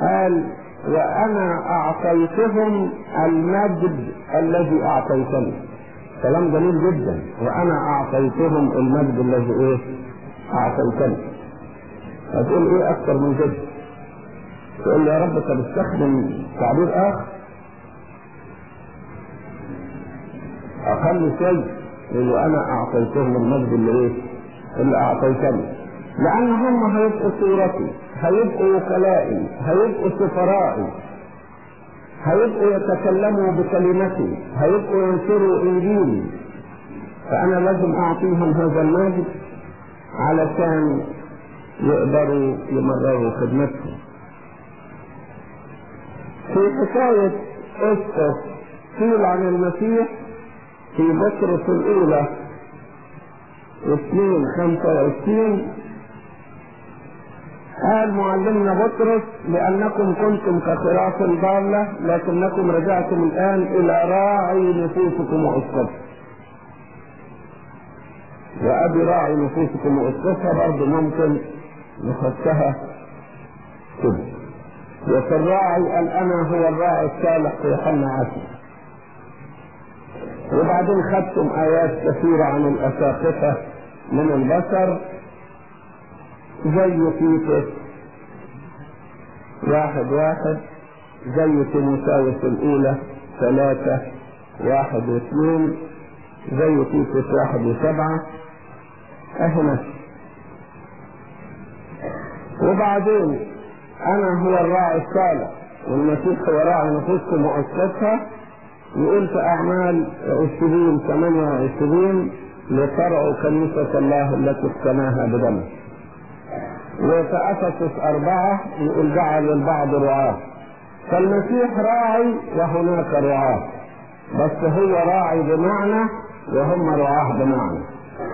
قال وأنا أعطيتهم المجد الذي أعطيتني كلام جميل جدا وأنا أعطيتهم المجد الذي إيه؟ أعطيتني هتقول إيه أكثر من كده؟ تقول يا رب طب استخدم تعبير آخر أقل شيء اللي أنا أعطيتهم المجد اللي إيه؟ اللي أعطيتني. لأن هم هيبقوا صورتي هيبقوا وكلائي هيبقوا سفرائي هيبقوا يتكلموا بكلمتي هيبقوا ينشروا إنجيلي. فأنا لازم أعطيهم هذا المجد علشان يقدروا يمرروا خدمتهم. في حكاية قصة قيل عن المسيح في بطرس الأولى اثنين خمسة وعشرين. قال معلمنا بطرس لأنكم كنتم كخراف ضالة لكنكم رجعتم الآن إلى راعي نفوسكم وأسقطها وأبي راعي نفوسكم وأسقطها برضه ممكن نحطها كده وفي الراعي قال أنا هو الراعي الصالح في يوحنا عشر وبعدين خدتم آيات كثيرة عن الأساقفة من البشر زي تيتوس. واحد واحد. زي تيموثاوس الأولى ثلاثة واحد واثنين. زي تيتوس واحد وسبعة. أهنا وبعدين أنا هو الراعي الصالح. والمسيح هو راعي نفوسكم وأسقطها يقول في أعمال عشرين ثمانية وعشرين لترعوا كنيسة الله التي اقتناها بدمه. وفي أفسس أربعة يقول جعل البعض رعاة. فالمسيح راعي وهناك رعاة. بس هو راعي بمعنى وهم رعاة بمعنى.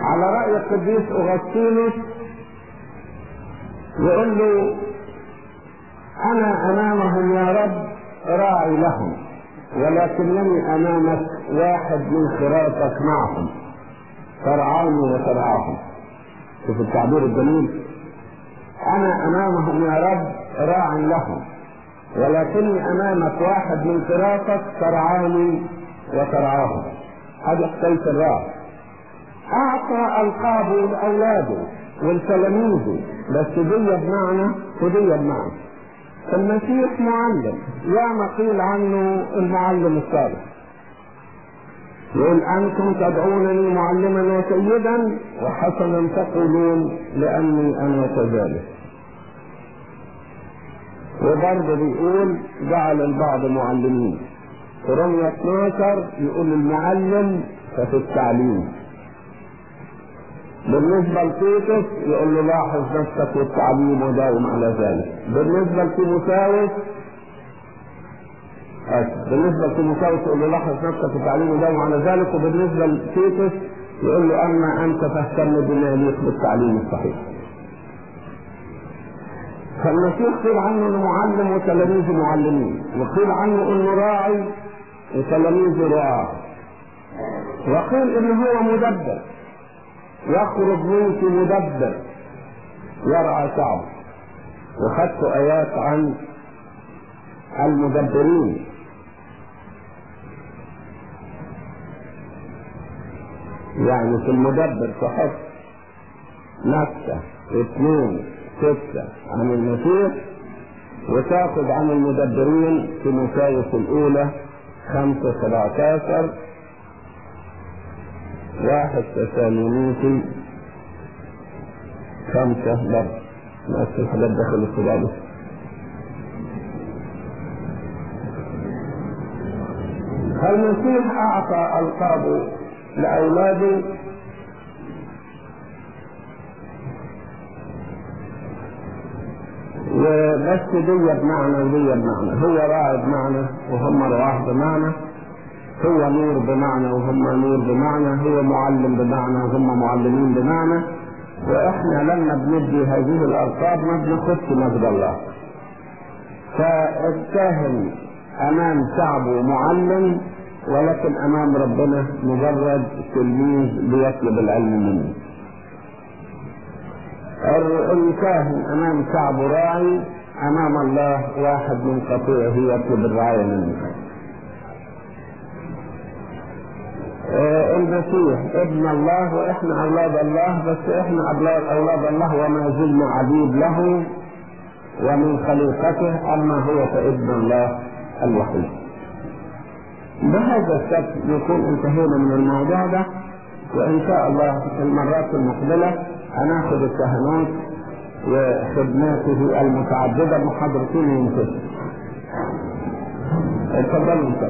على رأي القديس أغسطينوس يقول له أنا أمامهم يا رب راعي لهم. ولكنني أمامك واحد من خرافك معهم ترعاني وترعاهم شوف التعبير الجميل. أنا أمامهم يا رب راع لهم ولكني أمامك واحد من فراقك ترعاني وترعاهم هذه حكايه الراعي أعطى ألقابه لاولاده ولتلاميذه بس دي بمعنى ودي بمعنى المسيح معلم. ياما قيل عنه المعلم الصالح يقول أنتم تدعونني معلما وسيدا وحسنا تقولون لأني أنا كذلك. وبرضه بيقول جعل البعض معلمين. في رمية 12 يقول المعلم ففي التعليم. بالنسبة لتيتس يقول له لاحظ نفسك والتعليم وداوم على ذلك. بالنسبة لتيموثاوس بالنسبة لتيموثاوس يقول له لاحظ نفسك والتعليم وداوم على ذلك. وبالنسبة لتيتس يقول له أما أنت فاهتم بما يليق بالتعليم الصحيح. فالمسيح قيل عنه إنه معلم وتلاميذه معلمين. وقيل عنه إنه راعي وتلاميذه رعاة. وقيل إنه هو مدبر. يخرج منك مدبر. يرعى شعبه وخدت آيات عن المدبرين. يعني في المدبر تحط نكتة اثنين ستة عن المسيح وتأخذ عن المدبرين في مساوس الأولى خمسة سبعتاشر واحد تسالونيكي خمسة بر نفس الحاجات داخل السبابة المسيح أعطى ألقابه لأولاده. وبس دي بمعنى ودي بمعنى هو راعي بمعنى وهم رعاه بمعنى. هو نور بمعنى وهم نور بمعنى هو معلم بمعنى وهم معلمين بمعنى. وإحنا لما بندي هذه الالقاب ما بناخدش مجد الله. فالكاهن أمام شعبه معلم ولكن أمام ربنا مجرد تلميذ بيطلب العلم منه. الكاهن أمام شعبه راعي أمام الله واحد من قطيعه يطلب الرعاية منه. المسيح ابن الله وإحنا أولاد الله بس إحنا أولاد الله وما زلنا عبيد له ومن خليقته أما هو فابن الله الوحيد. بهذا الشكل نكون انتهينا من الموضوع ده وإن شاء الله في المرات المقبلة هناخد الكهنوت وخدماته المتعددة محاضرتين ينتهي اتفضلوا.